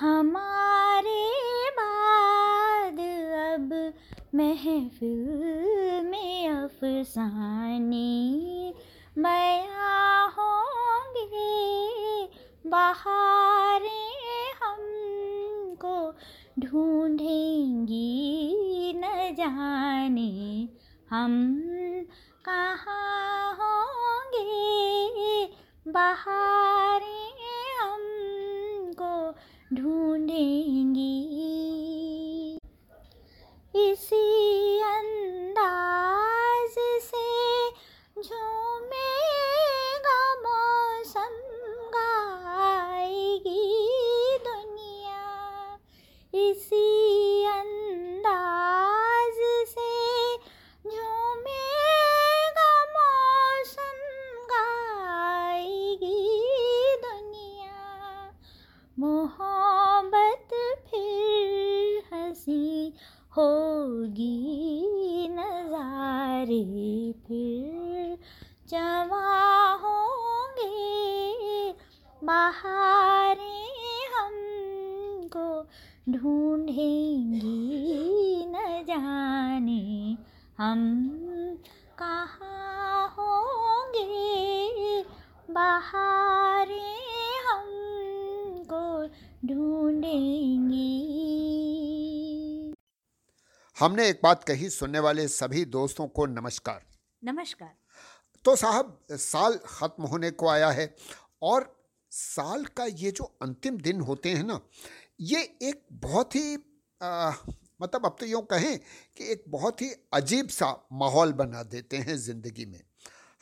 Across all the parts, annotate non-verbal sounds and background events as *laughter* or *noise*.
हमारे बाद अब महफिल में अफसाने बया होंगे। बहारें हमको ढूंढेंगी न जाने हम कहाँ होंगे। बहारें ढूंढेंगी। इसी अंदाज से झूमेगा मौसम, गाएगी दुनिया। इसी अंदाज से झूमेगा मौसम, गाएगी दुनिया। मोहब्बत हमने एक बात कही सुनने वाले सभी दोस्तों को नमस्कार। नमस्कार। तो साहब साल खत्म होने को आया है और साल का ये जो अंतिम दिन होते हैं ना ये एक बहुत ही आ, मतलब अब तो यूँ कहें कि एक बहुत ही अजीब सा माहौल बना देते हैं ज़िंदगी में।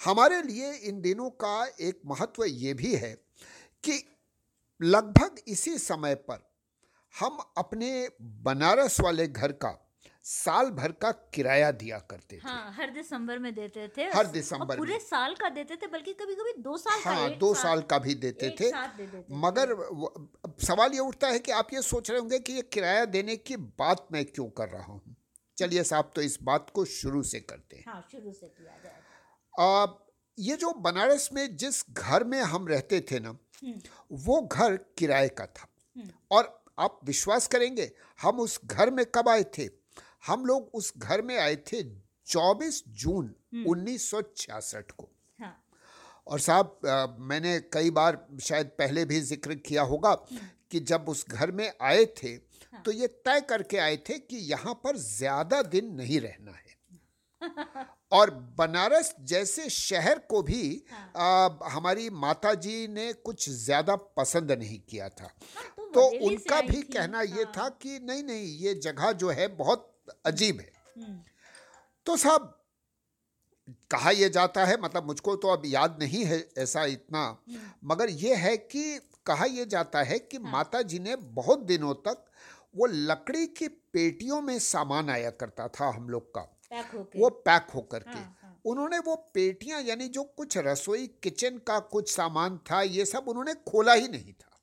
हमारे लिए इन दिनों का एक महत्व ये भी है कि लगभग इसी समय पर हम अपने बनारस वाले घर का साल भर का किराया दिया करते थे। हाँ हर दिसंबर में देते थे। हर दिसंबर पूरे साल का देते थे बल्कि कभी कभी दो साल का हाँ एक दो साल का भी देते थे। दे देते मगर सवाल ये उठता है कि आप ये सोच रहे होंगे कि ये किराया देने की बात मैं क्यों कर रहा हूँ? चलिए साहब तो इस बात को शुरू से करते हैं। हाँ शुरू से किया जाए। आ, ये जो बनारस में जिस घर में हम रहते थे ना वो घर किराए का था। और आप विश्वास करेंगे हम उस घर में कब आए थे? हम लोग उस घर में आए थे 24 जून 1966 को। हाँ। और साहब मैंने कई बार शायद पहले भी ज़िक्र किया होगा कि जब उस घर में आए थे तो ये तय करके आए थे कि यहाँ पर ज़्यादा दिन नहीं रहना है। *laughs* और बनारस जैसे शहर को भी अ, हमारी माता जी ने कुछ ज़्यादा पसंद नहीं किया था। तुम तो से उनका भी कहना ये हाँ। था कि नहीं नहीं ये जगह जो है बहुत अजीब है। हम्म, तो साहब कहा यह जाता है मतलब मुझको तो अब याद नहीं है ऐसा इतना मगर यह है कि कहा यह जाता है कि माता जी ने बहुत दिनों तक वो लकड़ी की पेटियों में सामान आया करता था हम लोग का। पैक वो पैक होकर के। हाँ, हाँ। उन्होंने वो पेटियाँ यानी जो कुछ रसोई किचन का कुछ सामान था ये सब उन्होंने खोला ही नहीं था।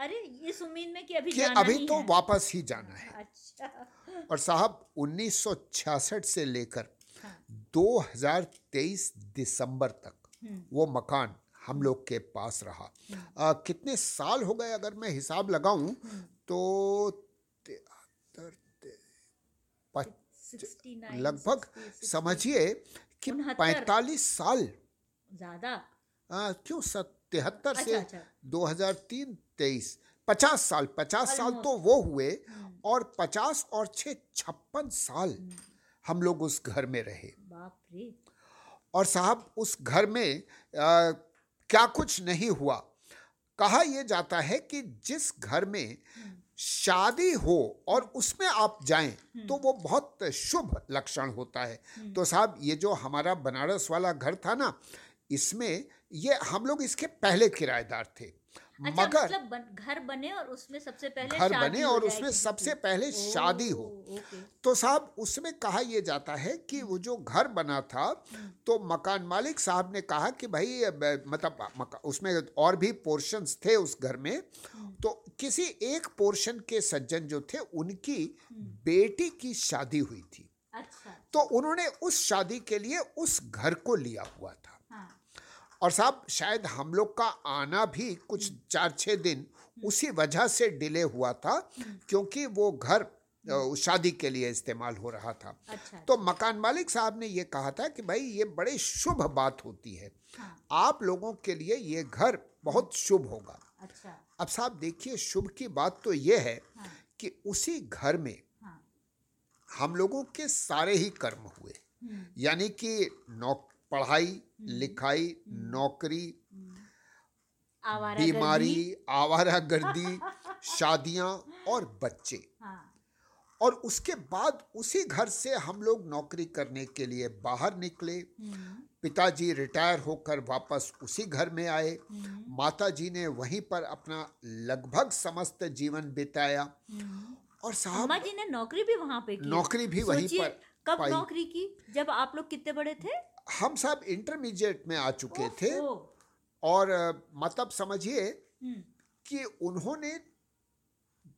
अरे इस उम्मीद में कि अभी कि जाना अभी तो है। वापस ही जाना है। अच्छा। और साहब 1966 से लेकर हाँ। 2023 दिसंबर तक हम्म। वो मकान हम लोग के पास रहा। आ, कितने साल हो गए अगर मैं हिसाब लगाऊँ तो तिहत्तर, पच- 69, लगभग समझिए कि उनहत्तर। 45 साल। ज़्यादा। क्यों तिहत्तर से अच्छा, अच्छा। 2003 23 50 साल 50 साल तो वो हुए और 50 और छः छप्पन साल हम लोग उस घर में रहे। और साहब उस घर में आ, क्या कुछ नहीं हुआ। कहा यह जाता है कि जिस घर में शादी हो और उसमें आप जाएँ तो वो बहुत शुभ लक्षण होता है। तो साहब ये जो हमारा बनारस वाला घर था ना इसमें ये हम लोग इसके पहले किराएदार थे। अच्छा मगर मतलब बन, घर बने और उसमें सबसे पहले घर बने और उसमें सबसे। पहले शादी हो। तो साहब उसमें कहा यह जाता है कि वो जो घर बना था तो मकान मालिक साहब ने कहा कि भाई मतलब उसमें और भी पोर्शंस थे उस घर में। तो किसी एक पोर्शन के सज्जन जो थे उनकी बेटी की शादी हुई थी। अच्छा। तो उन्होंने उस शादी के लिए उस घर को लिया हुआ था। और साहब शायद हम लोग का आना भी कुछ चार छः दिन उसी वजह से डिले हुआ था क्योंकि वो घर शादी के लिए इस्तेमाल हो रहा था। अच्छा तो मकान मालिक साहब ने ये कहा था कि भाई ये बड़ी शुभ बात होती है। हाँ। आप लोगों के लिए ये घर बहुत शुभ होगा। अच्छा। अब साहब देखिए शुभ की बात तो ये है हाँ। कि उसी घर में हाँ। हम लोगों के सारे ही कर्म हुए। हम्म, यानी कि नौ पढ़ाई लिखाई नौकरी बीमारी आवारा आवारागर्दी *laughs* शादियाँ और बच्चे। हाँ। और उसके बाद उसी घर से हम लोग नौकरी करने के लिए बाहर निकले। हम्म, पिताजी रिटायर होकर वापस उसी घर में आए। हम्म, माताजी ने वहीं पर अपना लगभग समस्त जीवन बिताया। हम्म। और साहब जी ने नौकरी भी वहाँ पे की? नौकरी भी वहीं पर कब नौकरी की? जब आप लोग कितने बड़े थे? हम सब इंटरमीडिएट में आ चुके थे और मतलब समझिए हम्म, कि उन्होंने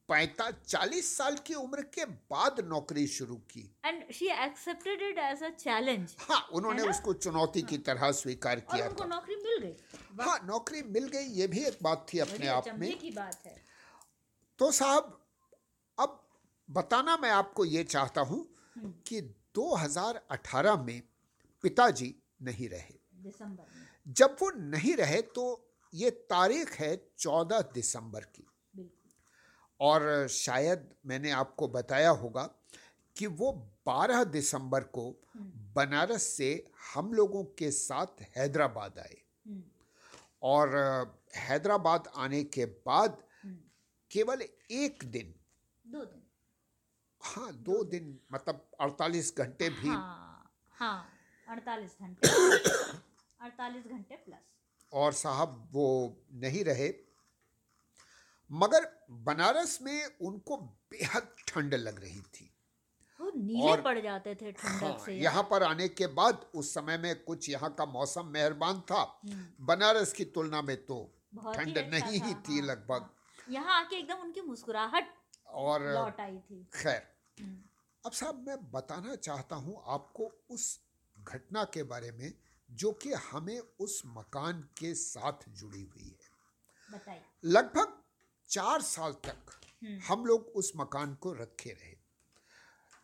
पैंतालीस चालीस साल की उम्र के बाद नौकरी शुरू की। And she accepted it as a challenge हाँ उन्होंने उसको चुनौती की तरह स्वीकार और किया उनको नौकरी मिल गई? हाँ नौकरी मिल गई ये भी एक बात थी अपने आप में। की बात है। तो साहब अब बताना मैं आपको ये चाहता हूँ हम्म, कि 2018 में पिताजी नहीं रहे। दिसंबर जब वो नहीं रहे तो ये तारीख है 14 दिसंबर की। और शायद मैंने आपको बताया होगा कि वो 12 दिसंबर को हम्म, बनारस से हम लोगों के साथ हैदराबाद आए। हम्म, और हैदराबाद आने के बाद हम्म, केवल एक दिन। दो दिन। हाँ दो दिन। मतलब 48 घंटे भी। हाँ हाँ। अड़तालीस घंटे *coughs* अड़तालीस घंटे प्लस और साहब वो नहीं रहे। मगर बनारस में उनको बेहद ठंड लग रही थी। वो नीले और- पड़ जाते थे ठंडक हाँ, से। यहाँ पर आने के बाद उस समय में कुछ यहाँ का मौसम मेहरबान था। हम्म, बनारस की तुलना में तो ठंड अच्छा नहीं ही था, थी हाँ, लगभग। हाँ। यहाँ आके एकदम उनकी मुस्कुराहट और लौट आई थी। खैर हम्म, अब साहब मैं बताना चाहता हूँ आपको उस घटना के बारे में जो कि हमें उस मकान के साथ जुड़ी हुई है। लगभग चार साल तक हम्म, हम लोग उस मकान को रखे रहे।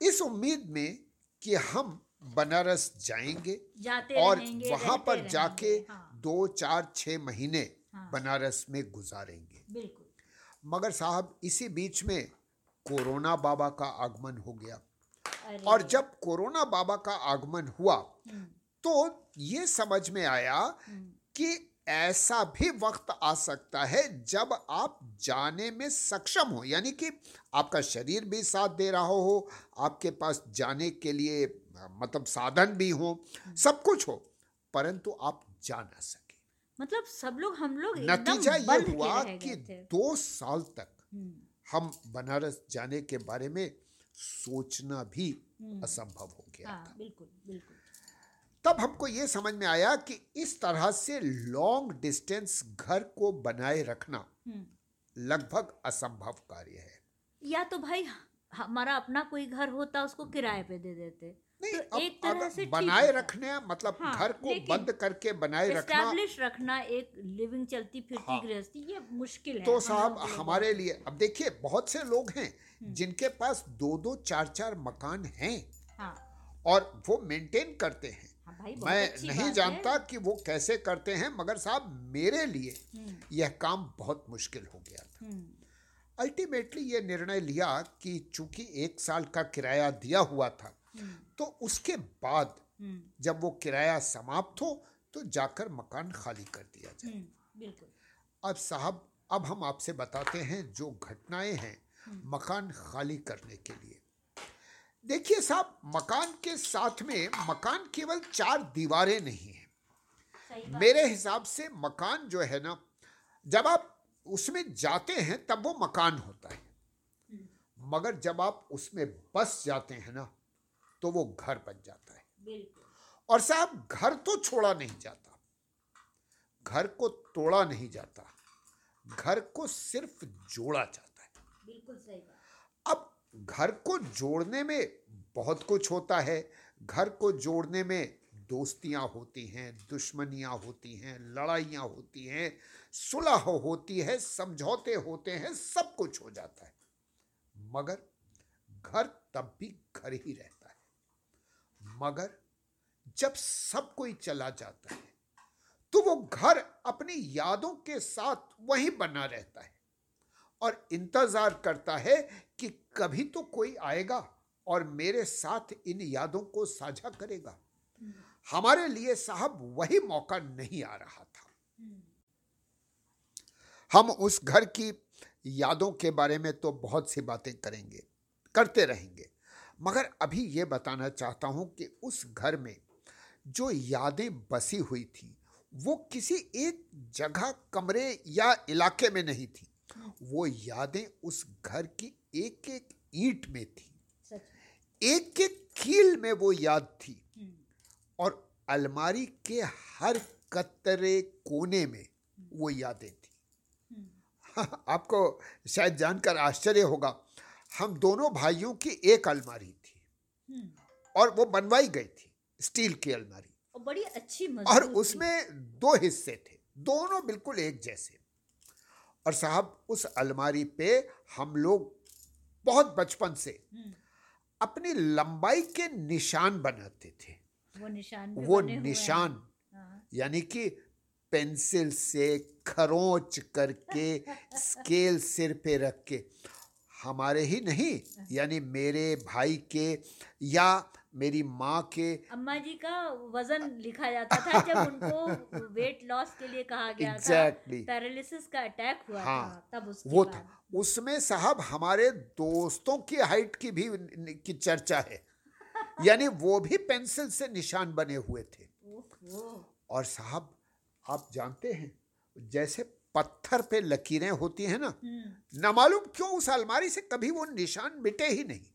इस उम्मीद में कि हम बनारस जाएँगे जाते और वहाँ पर जाके हाँ, दो चार छः महीने हाँ। बनारस में गुजारेंगे। बिल्कुल। मगर साहब इसी बीच में कोरोना बाबा का आगमन हो गया। और जब कोरोना बाबा का आगमन हुआ हम्म, तो ये समझ में आया हम्म, कि ऐसा भी वक्त आ सकता है जब आप जाने में सक्षम हो यानी कि आपका शरीर भी साथ दे रहा हो आपके पास जाने के लिए मतलब साधन भी हो सब कुछ हो परंतु आप जा ना सके। मतलब सब लोग हम लोग नतीजा ये हुआ कि दो साल तक हम्म, हम बनारस जाने के बारे में सोचना भी हम्म, असंभव हो गया हाँ था। बिल्कुल बिल्कुल। तब हमको ये समझ में आया कि इस तरह से लॉन्ग डिस्टेंस घर को बनाए रखना हम्म, लगभग असंभव कार्य है। या तो भाई हमारा अपना कोई घर होता उसको किराए पे दे देते। नहीं तो अब एक तरह से बनाए। रखने मतलब हाँ, घर को बंद करके बनाए रखना रखना एक लिविंग चलती फिरती हाँ। गृहस्थी ये मुश्किल है तो साहब हमारे लिए अब देखिए बहुत से लोग हैं हम्म। जिनके पास दो दो चार चार मकान हैं हाँ और वो मेंटेन करते हैं हाँ मैं नहीं जानता। कि वो कैसे करते हैं मगर साहब मेरे लिए हम्म, यह काम बहुत मुश्किल हो गया था हम्म, अल्टीमेटली ये निर्णय लिया कि चूँकि एक साल का किराया दिया हुआ था हम्म, तो उसके बाद हम्म, जब वो किराया समाप्त हो तो जाकर मकान खाली कर दिया जाए। हम्म, अब साहब अब हम आपसे बताते हैं जो घटनाएँ हैं हम्म। मकान खाली करने के लिए। देखिए साहब मकान के साथ में मकान केवल चार दीवारें नहीं है। मेरे हिसाब से मकान जो है ना जब आप उसमें जाते हैं तब वो मकान होता है। मगर जब आप उसमें बस जाते हैं ना तो वो घर बन जाता है। और साहब घर तो छोड़ा नहीं जाता। घर को तोड़ा नहीं जाता। घर को सिर्फ़ जोड़ा जाता है। बिल्कुल सही अब घर को जोड़ने में बहुत कुछ होता है। घर को जोड़ने में दोस्तियाँ होती हैं दुश्मनियाँ होती हैं लड़ाइयाँ होती हैं सुलह होती है समझौते होते हैं सब कुछ हो जाता है। मगर घर तब भी घर ही रहता है। मगर जब सब कोई चला जाता है तो वो घर अपनी यादों के साथ वहीं बना रहता है और इंतज़ार करता है कि कभी तो कोई आएगा और मेरे साथ इन यादों को साझा करेगा। हमारे लिए साहब वही मौका नहीं आ रहा था। हम उस घर की यादों के बारे में तो बहुत सी बातें करेंगे, करते रहेंगे। मगर अभी ये बताना चाहता हूँ कि उस घर में जो यादें बसी हुई थी वो किसी एक जगह कमरे या इलाके में नहीं थी। वो यादें उस घर की एक एक ईंट में थी। एक एक कील में वो याद थी। हम्म, और अलमारी के हर कतरे कोने में वो यादें थी। हम्म, *laughs* आपको शायद जानकर आश्चर्य होगा हम दोनों भाइयों की एक अलमारी थी। हम्म। और वो बनवाई गई थी स्टील की अलमारी। और बड़ी अच्छी और उसमें दो हिस्से थे दोनों बिल्कुल एक जैसे। और साहब उस अलमारी पे हम लोग बहुत बचपन से हम्म, अपनी लंबाई के निशान बनाते थे। वो निशान वो। निशान हाँ, यानी कि पेंसिल से खरोंच करके *laughs* स्केल सिर पे रख के हमारे ही नहीं यानी मेरे भाई के या मेरी माँ के। अम्मा जी का वज़न लिखा जाता था जब *laughs* उनको वेट लॉस के लिए कहा गया Exactly. था पैरालिसिस का अटैक हुआ हाँ, था तब उसके वो था। उसमें साहब हमारे दोस्तों की हाइट की भी की चर्चा है। *laughs* यानी वो भी पेंसिल से निशान बने हुए थे। और साहब आप जानते हैं जैसे पत्थर पे लकीरें होती हैं ना हम्म, न मालूम क्यों उस अलमारी से कभी वो निशान मिटे ही नहीं।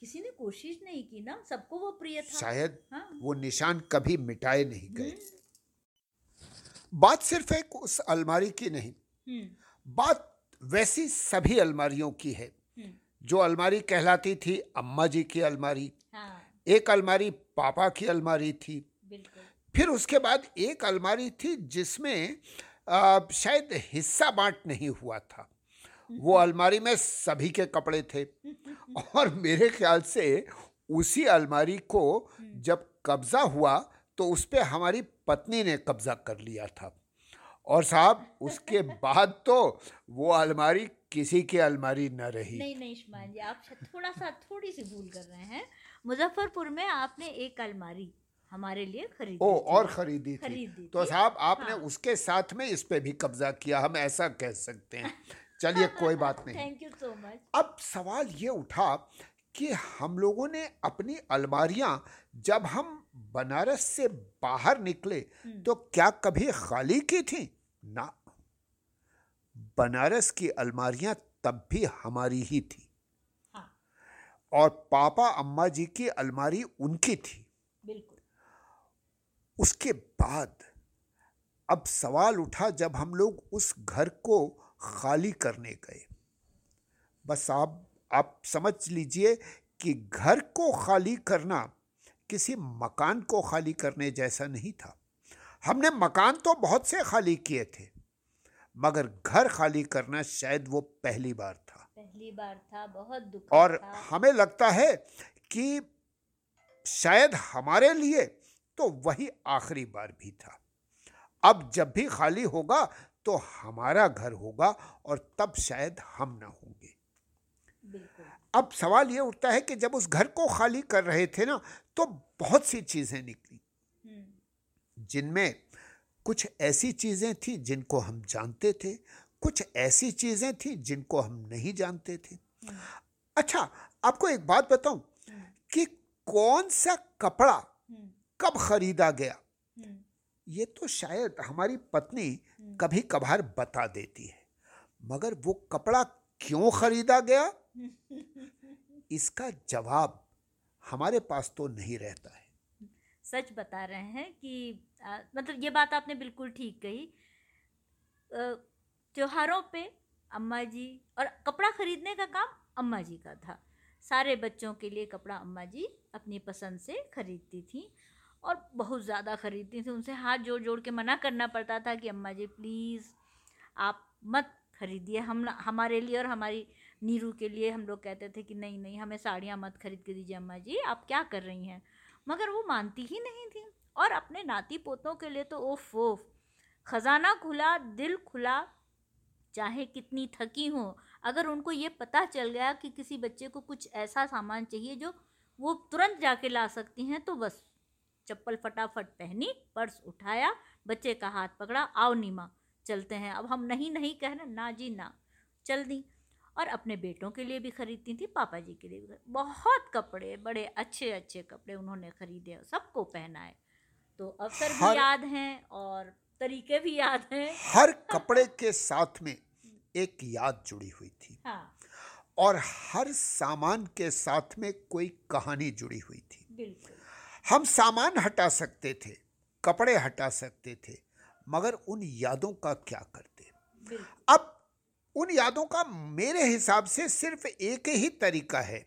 किसी ने कोशिश नहीं की ना सबको वो प्रिय था। शायद हाँ, वो निशान कभी मिटाए नहीं गए। हम्म, बात सिर्फ़ एक उस अलमारी की नहीं हम्म, बात वैसी सभी अलमारियों की है। जो अलमारी कहलाती थी अम्मा जी की अलमारी हाँ। एक अलमारी पापा की अलमारी थी। फिर उसके बाद एक अलमारी थी जिसमें आ, शायद हिस्सा बांट नहीं हुआ था। वो *laughs* अलमारी में सभी के कपड़े थे *laughs* और मेरे ख्याल से उसी अलमारी को जब कब्जा हुआ तो उस पे हमारी पत्नी ने कब्जा कर लिया था। और साहब उसके *laughs* बाद तो वो अलमारी किसी की अलमारी न रही। नहीं नहीं शुमान जी आप थोड़ा सा थोड़ी सी भूल कर रहे हैं। मुजफ्फरपुर में आपने एक अलमारी हमारे लिए खरीदी ओ और खरीदी थी। खरीदी तो साहब आपने हाँ। उसके साथ में इस पे भी कब्जा किया हम ऐसा कह सकते हैं। चलिए कोई बात *laughs* नहीं। थैंक यू सो मच अब सवाल ये उठा कि हम लोगों ने अपनी अलमारियाँ जब हम बनारस से बाहर निकले हम्म। तो क्या कभी खाली की थी? ना। बनारस की अलमारियाँ तब भी हमारी ही थी। हाँ। और पापा अम्मा जी की अलमारी उनकी थी। बिल्कुल। उसके बाद अब सवाल उठा जब हम लोग उस घर को खाली करने गए। बस आप आप समझ लीजिए कि घर को खाली करना किसी मकान को खाली करने जैसा नहीं था। हमने मकान तो बहुत से खाली किए थे मगर घर खाली करना शायद वो पहली बार था। पहली बार था बहुत दुख और था। हमें लगता है कि शायद हमारे लिए तो वही आखिरी बार भी था। अब जब भी खाली होगा तो हमारा घर होगा और तब शायद हम ना होंगे। अब सवाल ये उठता है कि जब उस घर को खाली कर रहे थे ना तो बहुत सी चीज़ें निकली। हम्म, जिनमें कुछ ऐसी चीज़ें थी जिनको हम जानते थे कुछ ऐसी चीज़ें थी जिनको हम नहीं जानते थे। हम्म, अच्छा आपको एक बात बताऊँ हम्म, कि कौन सा कपड़ा कब खरीदा गया? हम्म, ये तो शायद हमारी पत्नी हम्म। कभी कभार बता देती है। मगर वो कपड़ा क्यों खरीदा गया? *laughs* इसका जवाब हमारे पास तो नहीं रहता है। सच बता रहे हैं कि आ, मतलब ये बात आपने बिल्कुल ठीक कही। त्योहारों पे अम्मा जी और कपड़ा खरीदने का काम अम्मा जी का था। सारे बच्चों के लिए कपड़ा अम्मा जी अपनी पसंद से खरीदती थी। और बहुत ज़्यादा ख़रीदती थी उनसे। हाथ जोड़ जोड़ के मना करना पड़ता था कि, अम्मा जी, प्लीज़, आप मत खरीदिए। हम हमारे लिए और हमारी नीरू के लिए हम लोग कहते थे कि, नहीं नहीं, हमें साड़ियाँ मत खरीद के दीजिए, अम्मा जी, आप क्या कर रही हैं? मगर वो मानती ही नहीं थी। और अपने नाती पोतों के लिए तो ओफ ओफ, ख़जाना खुला, दिल खुला, चाहे कितनी थकी हो, अगर उनको ये पता चल गया कि किसी बच्चे को कुछ ऐसा सामान चाहिए जो वो तुरंत जाके ला सकती हैं तो बस। चप्पल फटाफट पहनी पर्स उठाया बच्चे का हाथ पकड़ा आओ नीमा चलते हैं। अब हम नहीं नहीं कह रहे ना जी ना। चल दी। और अपने बेटों के लिए भी ख़रीदती थी पापा जी के लिए भी बहुत कपड़े बड़े अच्छे अच्छे कपड़े उन्होंने ख़रीदे सबको पहनाए। तो अवसर भी याद हैं और तरीके भी याद हैं। हर *laughs* कपड़े के साथ में एक याद जुड़ी हुई थी। हाँ। और हर सामान के साथ में कोई कहानी जुड़ी हुई थी। बिल्कुल। हम सामान हटा सकते थे कपड़े हटा सकते थे मगर उन यादों का क्या करते? अब उन यादों का मेरे हिसाब से सिर्फ़ एक ही तरीका है।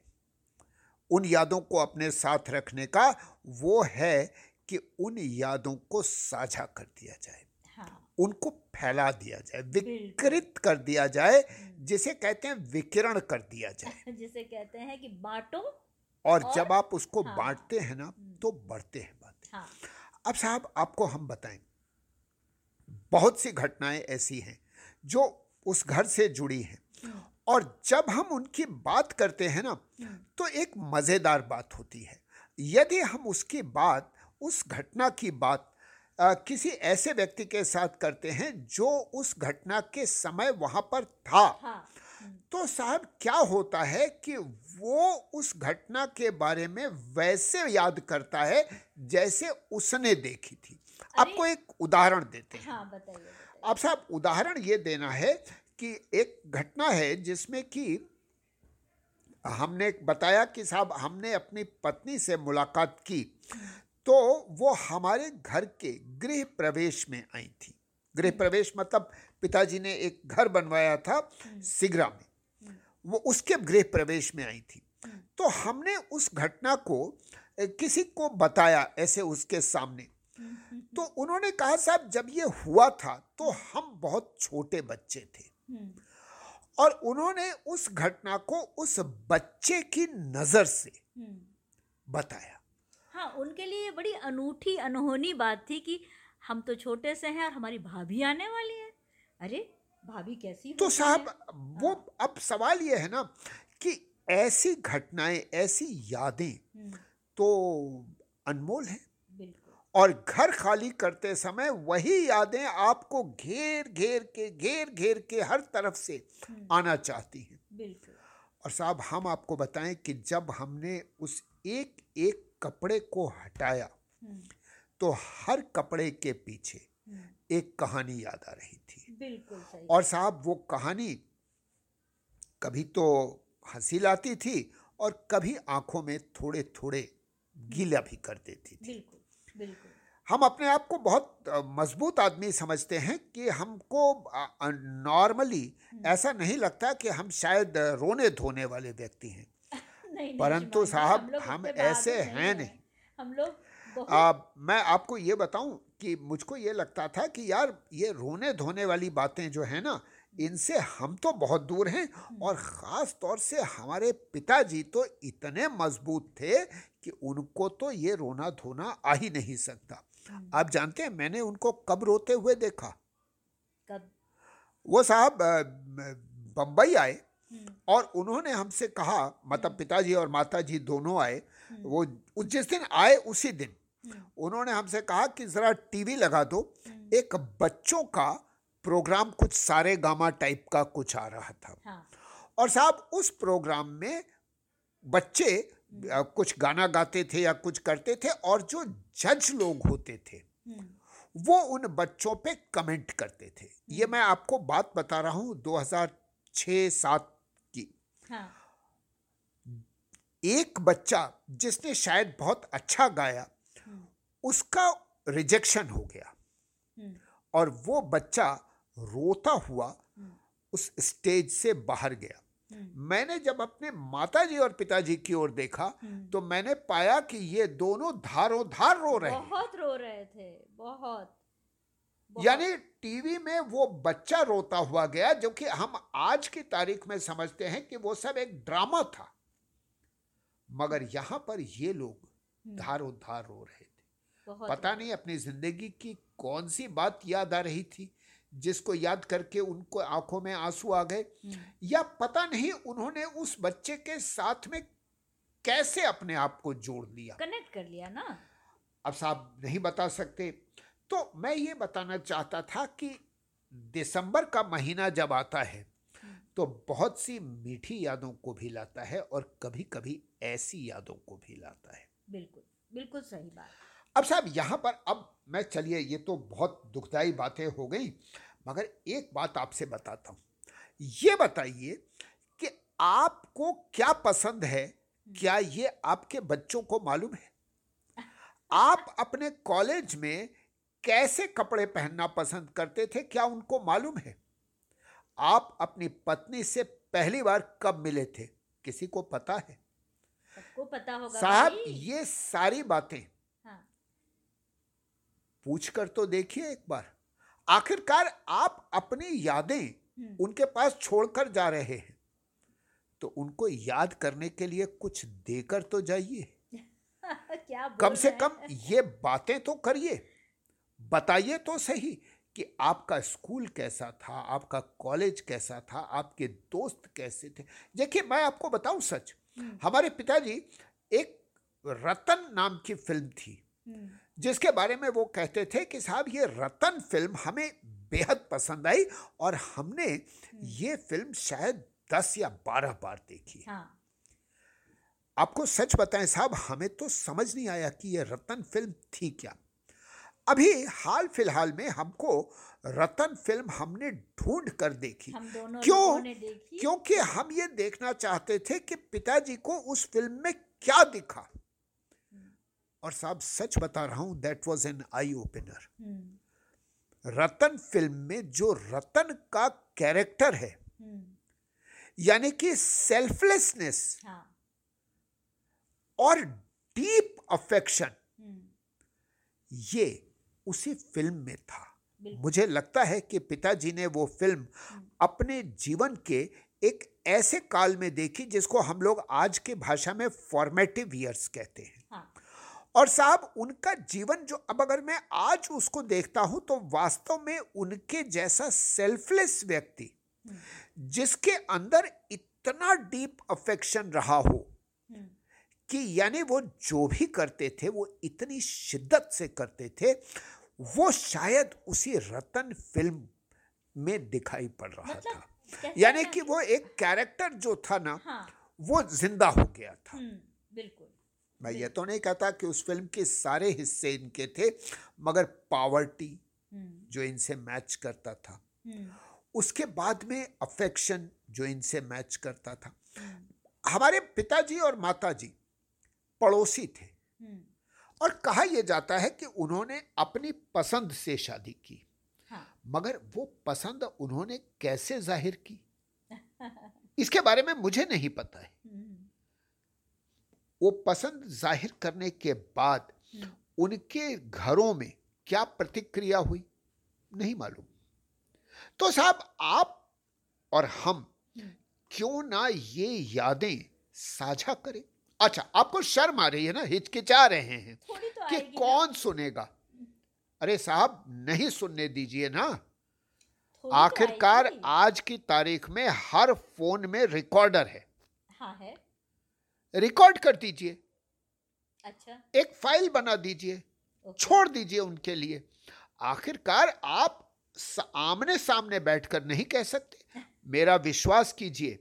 उन यादों को अपने साथ रखने का वो है कि उन यादों को साझा कर दिया जाए। हाँ। उनको फैला दिया जाए विकृत कर दिया जाए जिसे कहते हैं विकिरण कर दिया जाए। *laughs* जिसे कहते हैं कि बांटो और और- जब आप उसको हाँ। बांटते हैं ना तो बढ़ते हैं बातें। हाँ। अब साहब आपको हम बताएँ बहुत सी घटनाएँ ऐसी हैं जो उस घर से जुड़ी हैं। हम्म, और जब हम उनकी बात करते हैं ना हम्म, तो एक मज़ेदार बात होती है। यदि हम उसकी बात उस घटना की बात अ, किसी ऐसे व्यक्ति के साथ करते हैं जो उस घटना के समय वहाँ पर था हाँ हम्म, तो साहब क्या होता है कि वो उस घटना के बारे में वैसे याद करता है जैसे उसने देखी थी। आपको एक उदाहरण देते हैं। हाँ बताइए अब साहब उदाहरण ये देना है कि एक घटना है जिसमें कि हमने बताया कि साहब हमने अपनी पत्नी से मुलाकात की। तो वो हमारे घर के गृह प्रवेश में आई थी। गृह प्रवेश मतलब पिताजी ने एक घर बनवाया था सिगरा में। वो उसके गृह प्रवेश में आई थी। तो हमने उस घटना को किसी को बताया ऐसे उसके सामने। तो उन्होंने कहा साहब जब ये हुआ था तो हम बहुत छोटे बच्चे थे। हम्म, और उन्होंने उस घटना को उस बच्चे की नज़र से हम्म। बताया। हाँ उनके लिए ये बड़ी अनूठी अनहोनी बात थी कि हम तो छोटे से हैं और हमारी भाभी आने वाली है। अरे भाभी कैसी तो साहब है? वो अब सवाल ये है ना कि ऐसी घटनाएँ ऐसी यादें हम्म, तो अनमोल हैं? और घर खाली करते समय वही यादें आपको घेर घेर के घेर घेर के हर तरफ़ से हम्म, आना चाहती हैं। और साहब हम आपको बताएँ कि जब हमने उस एक एक कपड़े को हटाया हम्म, तो हर कपड़े के पीछे एक कहानी याद आ रही थी। बिल्कुल सही। और साहब वो कहानी कभी तो हँसी लाती थी और कभी आँखों में थोड़े थोड़े गीला भी कर देती थी। बिल्कुल बिल्कुल। हम अपने आप को बहुत मज़बूत आदमी समझते हैं कि हमको नॉर्मली ऐसा नहीं लगता कि हम शायद रोने धोने वाले व्यक्ति हैं। *laughs* नहीं परंतु साहब, लोग हम ऐसे हैं नहीं। नहीं। हम लोग आ, मैं आपको ये बताऊँ कि मुझको ये लगता था कि यार ये रोने धोने वाली बातें जो है ना इनसे हम तो बहुत दूर हैं और ख़ास तौर से हमारे पिताजी तो इतने मज़बूत थे कि उनको तो ये रोना धोना आ ही नहीं सकता। आप जानते हैं मैंने उनको कब रोते हुए देखा? कब? वो साहब बम्बई आए हम्म, और उन्होंने हमसे कहा मतलब पिताजी और माताजी दोनों आए वो जिस दिन आए उसी दिन। हम्म, उन्होंने हमसे कहा कि ज़रा टीवी लगा दो। हम्म, एक बच्चों का प्रोग्राम कुछ सारे गामा टाइप का कुछ आ रहा था। हाँ। और साहब उस प्रोग्राम में बच्चे कुछ गाना गाते थे या कुछ करते थे और जो जज लोग होते थे हम्म, वो उन बच्चों पे कमेंट करते थे। ये मैं आपको बात बता रहा हूँ 2006-7 की। हाँ। एक बच्चा जिसने शायद बहुत अच्छा गाया हम्म, उसका रिजेक्शन हो गया। हम्म, और वो बच्चा रोता हुआ हम्म, उस स्टेज से बाहर गया। हम्म, मैंने जब अपने माताजी और पिताजी की ओर देखा। तो मैंने पाया कि ये दोनों धारों धार रो रहे बहुत रो रहे थे बहुत। बहुत। यानी टीवी में वो बच्चा रोता हुआ गया जो कि हम आज की तारीख में समझते हैं कि वो सब एक ड्रामा था। मगर यहाँ पर ये लोग धारो धार रो रहे थे। पता नहीं अपनी ज़िंदगी की कौन सी बात याद आ रही थी जिसको याद करके उनको आँखों में आँसू आ गए हम्म, या पता नहीं उन्होंने उस बच्चे के साथ में कैसे अपने आप को जोड़ लिया। कनेक्ट कर लिया ना। अब साहब नहीं बता सकते। तो मैं ये बताना चाहता था कि दिसंबर का महीना जब आता है तो बहुत सी मीठी यादों को भी लाता है और कभी कभी ऐसी यादों को भी लाता है। बिल्कुल बिल्कुल सही बात। अब साहब यहाँ पर अब मैं चलिए ये तो बहुत दुखदाई बातें हो गई मगर एक बात आपसे बताता हूँ। ये बताइए कि आपको क्या पसंद है? क्या ये आपके बच्चों को मालूम है? आप अपने कॉलेज में कैसे कपड़े पहनना पसंद करते थे? क्या उनको मालूम है? आप अपनी पत्नी से पहली बार कब मिले थे? किसी को पता है? सबको पता होगा साहब ये सारी बातें पूछ कर तो देखिए एक बार। आखिरकार आप अपनी यादें हम्म, उनके पास छोड़कर जा रहे हैं। तो उनको याद करने के लिए कुछ देकर तो जाइए। *laughs* कम से कम ये बातें तो करिए। बताइए तो सही कि आपका स्कूल कैसा था आपका कॉलेज कैसा था आपके दोस्त कैसे थे। देखिए मैं आपको बताऊँ सच। हम्म, हमारे पिताजी एक रतन नाम की फ़िल्म थी। हम्म, जिसके बारे में वो कहते थे कि साहब ये रतन फ़िल्म हमें बेहद पसंद आई और हमने ये फ़िल्म शायद दस या बारह बार देखी हाँ। आपको सच बताएँ साहब हमें तो समझ नहीं आया कि ये रतन फ़िल्म थी क्या। अभी हाल फ़िलहाल में हमको रतन फ़िल्म हमने ढूंढ कर देखी। क्यों? देखी। क्योंकि हम ये देखना चाहते थे कि पिताजी को उस फ़िल्म में क्या दिखा। और साहब सच बता रहा हूँ that was an eye opener hmm, Ratan film में जो रतन का कैरेक्टर है हम्म, यानी कि सेल्फलेसनेस हाँ। और डीप अफेक्शन हम्म, ये उसी फ़िल्म में था। मुझे लगता है कि पिताजी ने वो फ़िल्म अपने जीवन के एक ऐसे काल में देखी जिसको हम लोग आज के भाषा में फॉर्मेटिव ईयर्स कहते हैं। हाँ। और साहब उनका जीवन जो अब अगर मैं आज उसको देखता हूँ तो वास्तव में उनके जैसा सेल्फलेस व्यक्ति जिसके अंदर इतना डीप अफेक्शन रहा हो कि यानी वो जो भी करते थे वो इतनी शिद्दत से करते थे वो शायद उसी रतन फ़िल्म में दिखाई पड़ रहा मतलब था। यानी कि वो एक कैरेक्टर जो था ना हाँ। वो ज़िंदा हो गया था। हम्म, बिल्कुल। मैं ये तो नहीं कहता कि उस फ़िल्म के सारे हिस्से इनके थे मगर पावर्टी हम्म, जो इनसे मैच करता था हम्म, उसके बाद में अफेक्शन जो इनसे मैच करता था। हम्म, हमारे पिताजी और माताजी पड़ोसी थे। और कहा यह जाता है कि उन्होंने अपनी पसंद से शादी की हाँ। मगर वो पसंद उन्होंने कैसे ज़ाहिर की? *laughs* इसके बारे में मुझे नहीं पता है। वो पसंद ज़ाहिर करने के बाद उनके घरों में क्या प्रतिक्रिया हुई? नहीं मालूम। तो साहब आप और हम क्यों ना ये यादें साझा करें? अच्छा आपको शर्म आ रही है ना हिचकिचा रहे हैं तो कि कौन सुनेगा? अरे साहब नहीं सुनने दीजिए ना। तो आखिरकार आज की तारीख में हर फ़ोन में रिकॉर्डर है। हाँ है। रिकॉर्ड कर दीजिए। अच्छा। एक फ़ाइल बना दीजिए छोड़ दीजिए उनके लिए। आखिरकार आप आमने सामने बैठकर नहीं कह सकते। *laughs* मेरा विश्वास कीजिए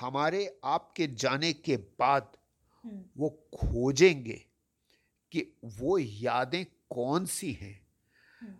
हमारे आपके जाने के बाद हम्म, वो खोजेंगे कि वो यादें कौन सी हैं। हम्म।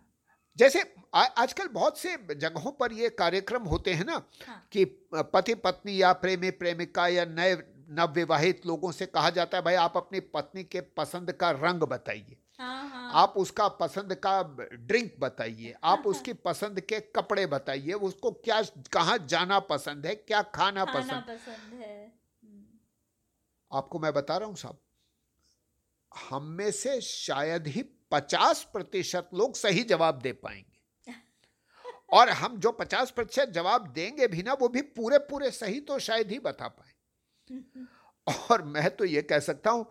जैसे आजकल बहुत से जगहों पर ये कार्यक्रम होते हैं ना हाँ। कि पति पत्नी या प्रेमी प्रेमिका या नए नवविवाहित लोगों से कहा जाता है भाई आप अपनी पत्नी के पसंद का रंग बताइए। हाँ हाँ। आप उसका पसंद का ड्रिंक बताइए। आप उसकी पसंद के कपड़े बताइए। उसको क्या कहाँ जाना पसंद है क्या खाना खाना पसंद? पसंद है। हम्म, आपको मैं बता रहा हूँ साहब हम में से शायद ही पचास प्रतिशत लोग सही जवाब दे पाएँगे। *laughs* और हम जो पचास प्रतिशत जवाब देंगे भी ना वो भी पूरे पूरे सही तो शायद ही बता पाए। और मैं तो ये कह सकता हूँ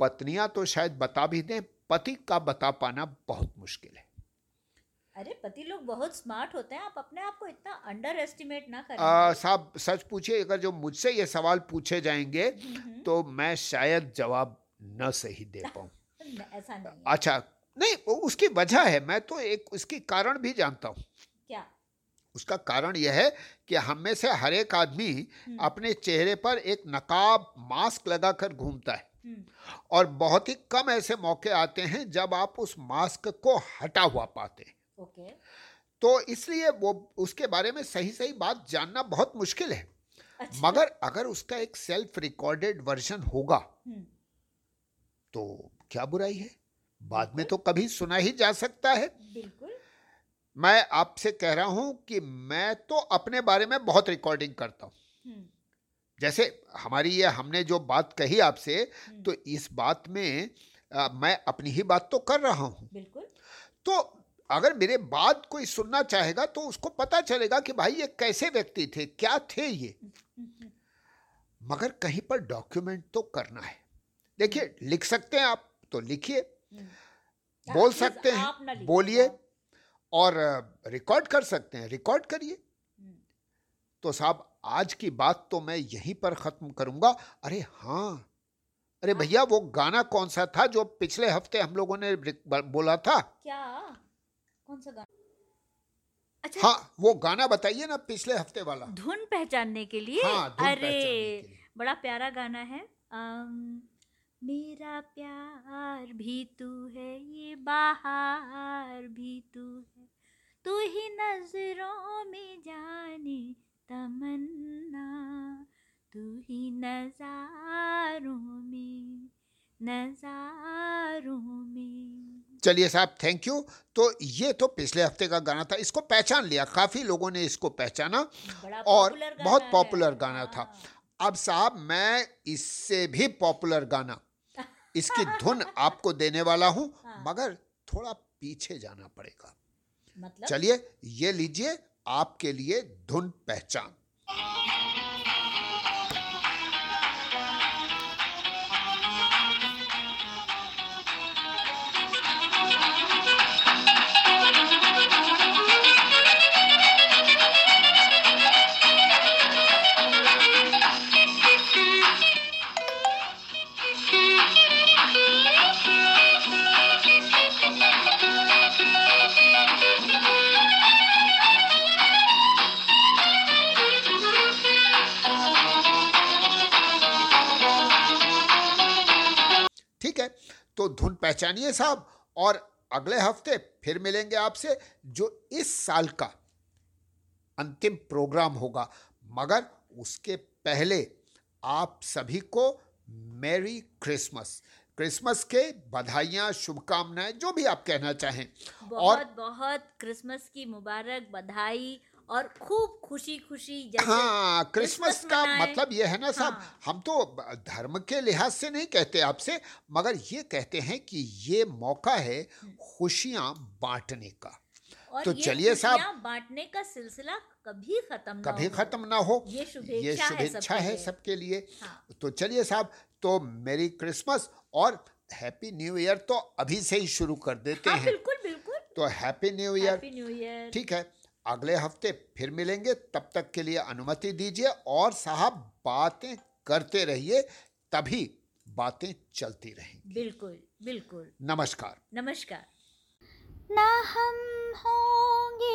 पत्नियाँ तो शायद बता भी दें पति का बता पाना बहुत मुश्किल है। अरे पति लोग बहुत स्मार्ट होते हैं आप अपने आप को इतना अंडर एस्टिमेट ना करें। साहब सच पूछिए अगर जो मुझसे ये सवाल पूछे जाएँगे हम्म, तो मैं शायद जवाब न सही दे पाऊँ। *laughs* ऐसा नहीं अच्छा नहीं उसकी वजह है मैं तो एक उसकी कारण भी जानता हूँ। उसका कारण यह है कि हम में से हर एक आदमी हम्म, अपने चेहरे पर एक नकाब मास्क लगाकर घूमता है। हम्म, और बहुत ही कम ऐसे मौके आते हैं जब आप उस मास्क को हटा हुआ पाते हैं। तो इसलिए वो उसके बारे में सही सही बात जानना बहुत मुश्किल है। अच्छा। मगर अगर उसका एक सेल्फ रिकॉर्डेड वर्जन होगा हम्म, तो क्या बुराई है? बाद में तो कभी सुना ही जा सकता है। बिल्कुल। मैं आपसे कह रहा हूँ कि मैं तो अपने बारे में बहुत रिकॉर्डिंग करता हूँ। हम्म, जैसे हमारी ये हमने जो बात कही आपसे हम्म, तो इस बात में आ, मैं अपनी ही बात तो कर रहा हूँ। बिल्कुल। तो अगर मेरे बात कोई सुनना चाहेगा तो उसको पता चलेगा कि भाई ये कैसे व्यक्ति थे क्या थे ये। हम्म, मगर कहीं पर डॉक्यूमेंट तो करना है। देखिए लिख सकते हैं आप तो लिखिए। बोल सकते हैं, बोलिए। और रिकॉर्ड कर सकते हैं। रिकॉर्ड करिए। तो साहब आज की बात तो मैं यहीं पर खत्म करूँगा। अरे हाँ। अरे भैया वो गाना कौन सा था जो पिछले हफ़्ते हम लोगों ने बोला था? क्या? कौन सा गाना? अच्छा। हाँ वो गाना बताइए ना पिछले हफ़्ते वाला। धुन पहचानने के लिए? हाँ अरे के लिए। बड़ा प्यारा गाना है। अम, मेरा प्यार भी तू है ये बाहर भी तू है। तू ही नज़रों में जाने तमन्ना। तू ही नजारों में नजारों में। चलिए साहब थैंक यू तो ये तो पिछले हफ़्ते का गाना था इसको पहचान लिया। काफ़ी लोगों ने इसको पहचाना और बहुत पॉपुलर गाना था। अब साहब मैं इससे भी पॉपुलर गाना। इसकी धुन आपको देने वाला हूँ हाँ। मगर थोड़ा पीछे जाना पड़ेगा। मतलब? चलिए ये लीजिए आपके लिए धुन पहचान। पहचानिए साहब, और अगले हफ़्ते फिर मिलेंगे आपसे, जो इस साल का अंतिम प्रोग्राम होगा। मगर उसके पहले आप सभी को मैरी क्रिसमस क्रिसमस के बधाइयाँ, शुभकामनाएँ, जो भी आप कहना चाहें। बहुत और बहुत क्रिसमस की मुबारक, बधाई और खूब खुशी खुशी हाँ क्रिसमस का मतलब ये है ना साहब हाँ। हम तो धर्म के लिहाज से नहीं कहते आपसे मगर ये कहते हैं कि ये मौका है खुशियाँ बांटने का। और तो चलिए साहब। बांटने का सिलसिला कभी खत्म कभी खत्म ना हो। ये शुभेच्छा है सबके है लिए। सबके लिए। हाँ। तो चलिए साहब तो मेरी क्रिसमस और हैप्पी न्यू ईयर तो अभी से ही शुरू कर देते हाँ हैं। बिल्कुल बिल्कुल। तो happy new year. Happy new year. ठीक है। अगले हफ़्ते फिर मिलेंगे। तब तक के लिए अनुमति दीजिए और साहब बातें करते रहिए तभी बातें चलती रहेंगी। बिल्कुल बिल्कुल। नमस्कार। नमस्कार। ना हम होंगे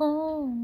होंगी